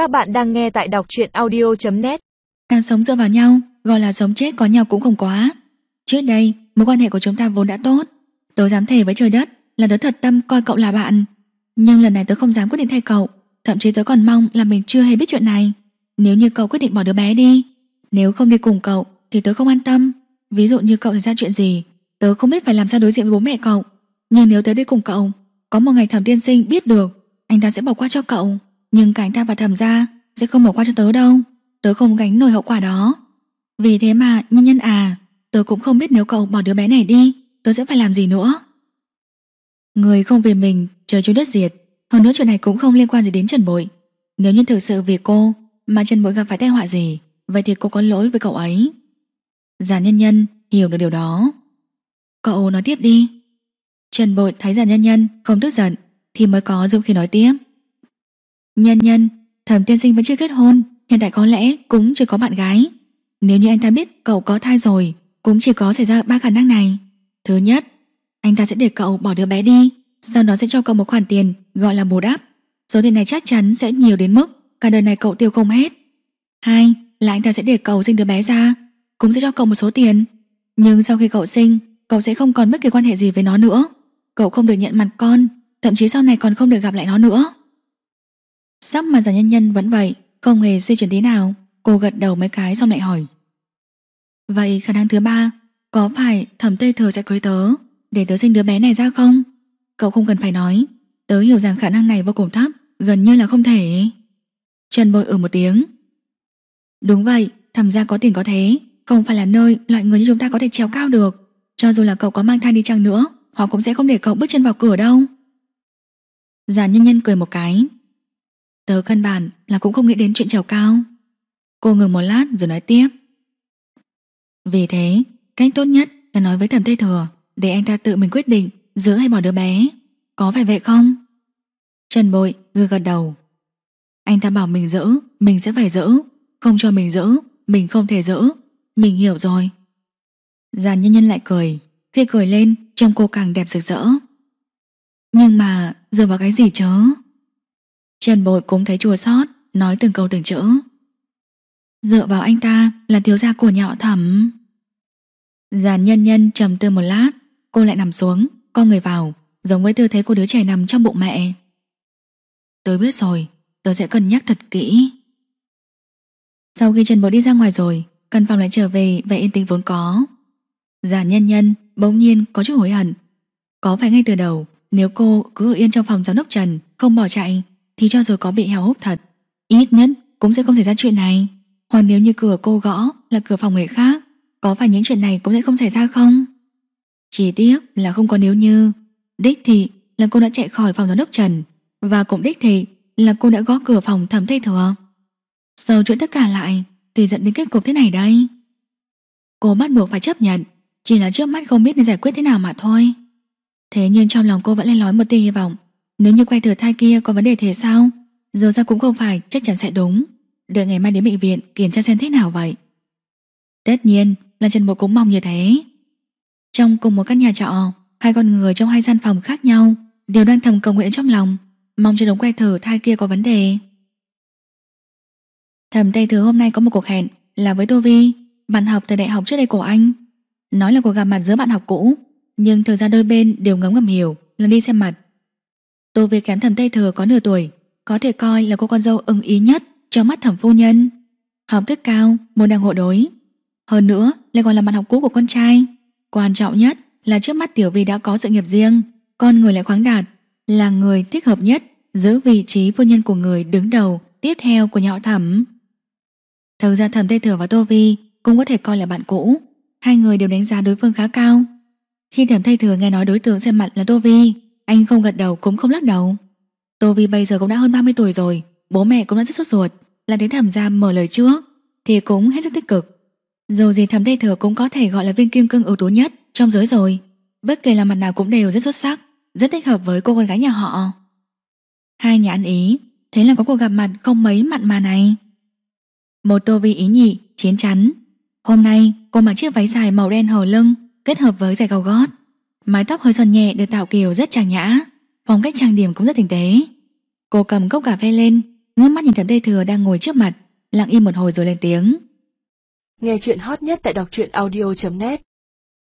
Các bạn đang nghe tại đọc truyện audio.net càng sống dựa vào nhau, gọi là sống chết có nhau cũng không quá. Trước đây, mối quan hệ của chúng ta vốn đã tốt. Tớ dám thề với trời đất là tớ thật tâm coi cậu là bạn. Nhưng lần này tớ không dám quyết định thay cậu, thậm chí tớ còn mong là mình chưa hề biết chuyện này. Nếu như cậu quyết định bỏ đứa bé đi, nếu không đi cùng cậu thì tớ không an tâm. Ví dụ như cậu xảy ra chuyện gì, tớ không biết phải làm sao đối diện với bố mẹ cậu. Nhưng nếu tớ đi cùng cậu, có một ngày thẩm tiên sinh biết được, anh ta sẽ bỏ qua cho cậu. Nhưng cảnh ta và thẩm ra sẽ không bỏ qua cho tớ đâu. Tớ không gánh nổi hậu quả đó. Vì thế mà, nhân nhân à, tớ cũng không biết nếu cậu bỏ đứa bé này đi, tớ sẽ phải làm gì nữa. Người không vì mình, trời chú đất diệt. Hơn nữa chuyện này cũng không liên quan gì đến Trần Bội. Nếu như thực sự vì cô mà Trần Bội gặp phải tai họa gì, vậy thì cô có lỗi với cậu ấy. Già nhân nhân hiểu được điều đó. Cậu nói tiếp đi. Trần Bội thấy già nhân nhân không tức giận thì mới có dũng khi nói tiếp. Nhân nhân, thẩm tiên sinh vẫn chưa kết hôn, hiện tại có lẽ cũng chưa có bạn gái. Nếu như anh ta biết cậu có thai rồi, cũng chỉ có xảy ra ba khả năng này. Thứ nhất, anh ta sẽ để cậu bỏ đứa bé đi, sau đó sẽ cho cậu một khoản tiền gọi là bù đắp. Số tiền này chắc chắn sẽ nhiều đến mức cả đời này cậu tiêu không hết. Hai là anh ta sẽ để cậu sinh đứa bé ra, cũng sẽ cho cậu một số tiền. Nhưng sau khi cậu sinh, cậu sẽ không còn bất kỳ quan hệ gì với nó nữa. Cậu không được nhận mặt con, thậm chí sau này còn không được gặp lại nó nữa. Sắc mà giả nhân nhân vẫn vậy, không hề di chuyển tí nào. Cô gật đầu mấy cái xong lại hỏi. Vậy khả năng thứ ba, có phải thẩm tây thừa sẽ cưới tớ, để tớ sinh đứa bé này ra không? Cậu không cần phải nói, tớ hiểu rằng khả năng này vô cùng thấp, gần như là không thể. Trần bội ở một tiếng. Đúng vậy, thẩm gia có tiền có thế, không phải là nơi loại người như chúng ta có thể trèo cao được. Cho dù là cậu có mang thai đi chăng nữa, họ cũng sẽ không để cậu bước chân vào cửa đâu. Già nhân nhân cười một cái, Tớ căn bản là cũng không nghĩ đến chuyện trèo cao. Cô ngừng một lát rồi nói tiếp. Vì thế, Cách tốt nhất là nói với thẩm tây thừa Để anh ta tự mình quyết định Giữ hay bỏ đứa bé. Có phải vậy không? Trần bội gật gật đầu. Anh ta bảo mình giữ Mình sẽ phải giữ Không cho mình giữ Mình không thể giữ Mình hiểu rồi. Giàn nhân nhân lại cười. Khi cười lên, trông cô càng đẹp rực rỡ. Nhưng mà dựa vào cái gì chớ? Trần Bội cũng thấy chua xót, Nói từng câu từng chữ. Dựa vào anh ta là thiếu gia của nhỏ thẩm. Giàn nhân nhân trầm tư một lát, Cô lại nằm xuống Con người vào, Giống với tư thế của đứa trẻ nằm trong bụng mẹ. Tôi biết rồi, Tôi sẽ cân nhắc thật kỹ. Sau khi Trần Bội đi ra ngoài rồi, Căn phòng lại trở về vẻ yên tĩnh vốn có. Giàn nhân nhân bỗng nhiên có chút hối hận. Có phải ngay từ đầu, Nếu cô cứ ở yên trong phòng giám đốc Trần, Không bỏ chạy thì cho dù có bị heo hút thật, ít nhất cũng sẽ không xảy ra chuyện này. Hoặc nếu như cửa cô gõ là cửa phòng người khác, có phải những chuyện này cũng sẽ không xảy ra không? Chỉ tiếc là không có nếu như. Đích thị là cô đã chạy khỏi phòng giám đốc Trần, và cũng đích thị là cô đã gõ cửa phòng thẩm thay thừa. Sau chuyện tất cả lại thì dẫn đến kết cục thế này đây. Cô bắt buộc phải chấp nhận, chỉ là trước mắt không biết nên giải quyết thế nào mà thôi. Thế nhưng trong lòng cô vẫn lên lói một tia hy vọng nếu như quay thử thai kia có vấn đề thế sao? Dù ra cũng không phải, chắc chắn sẽ đúng. Đợi ngày mai đến bệnh viện, kiểm tra xem thế nào vậy. Tất nhiên, là Trần Bộ cũng mong như thế. Trong cùng một căn nhà trọ, Hai con người trong hai gian phòng khác nhau Đều đang thầm cầu nguyện trong lòng, Mong cho đống quay thử thai kia có vấn đề. Thầm Tây Thứ hôm nay có một cuộc hẹn Là với Tô Vi, Bạn học từ đại học trước đây của anh. Nói là cuộc gặp mặt giữa bạn học cũ, Nhưng thực ra đôi bên đều ngấm ngầm hiểu, Là đi xem mặt. Tô Vi kém thẩm Tây Thừa có nửa tuổi, có thể coi là cô con dâu ưng ý nhất trong mắt thẩm phu nhân. Học thức cao, môn đang hộ đối. Hơn nữa, lại còn là bạn học cũ của con trai. Quan trọng nhất là trước mắt Tiểu Vi đã có sự nghiệp riêng, con người lại khoáng đạt, là người thích hợp nhất giữ vị trí phu nhân của người đứng đầu tiếp theo của nhỏ thẩm. Thực ra thẩm Tây Thừa và Tô Vi cũng có thể coi là bạn cũ. Hai người đều đánh giá đối phương khá cao. Khi thẩm Tây Thừa nghe nói đối tượng xem mặt là Tô Vi, anh không gật đầu cũng không lắc đầu. Tô Vi bây giờ cũng đã hơn 30 tuổi rồi, Bố mẹ cũng đã rất sốt ruột Là đến thẩm gia mở lời trước, Thì cũng hết sức tích cực. Dù gì thẩm tây thừa cũng có thể gọi là viên kim cương ưu tú nhất Trong giới rồi. Bất kể là mặt nào cũng đều rất xuất sắc, Rất thích hợp với cô con gái nhà họ. Hai nhà ăn ý, Thế là có cuộc gặp mặt không mấy mặn mà này. Một tô vi ý nhị Chiến chắn. Hôm nay, cô mặc chiếc váy dài màu đen hở lưng, Kết hợp với giày cao gót. Mái tóc hơi xoăn nhẹ được tạo kiểu rất trang nhã Phong cách trang điểm cũng rất tinh tế Cô cầm cốc cà phê lên ngước mắt nhìn thẩm tây thừa đang ngồi trước mặt, lặng im một hồi rồi lên tiếng. Nghe chuyện hot nhất tại đọc truyện audio.net